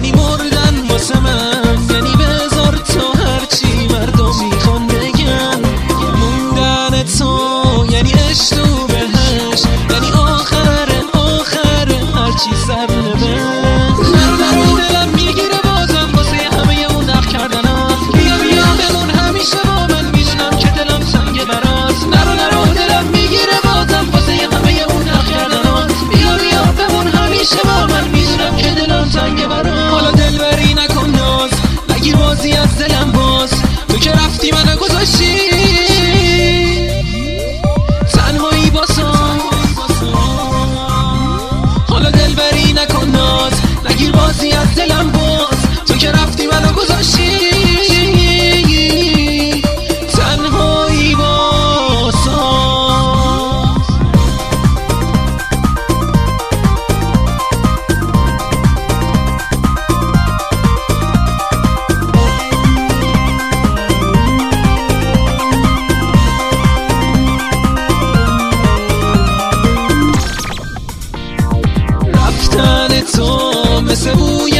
anymore تو مثل بوی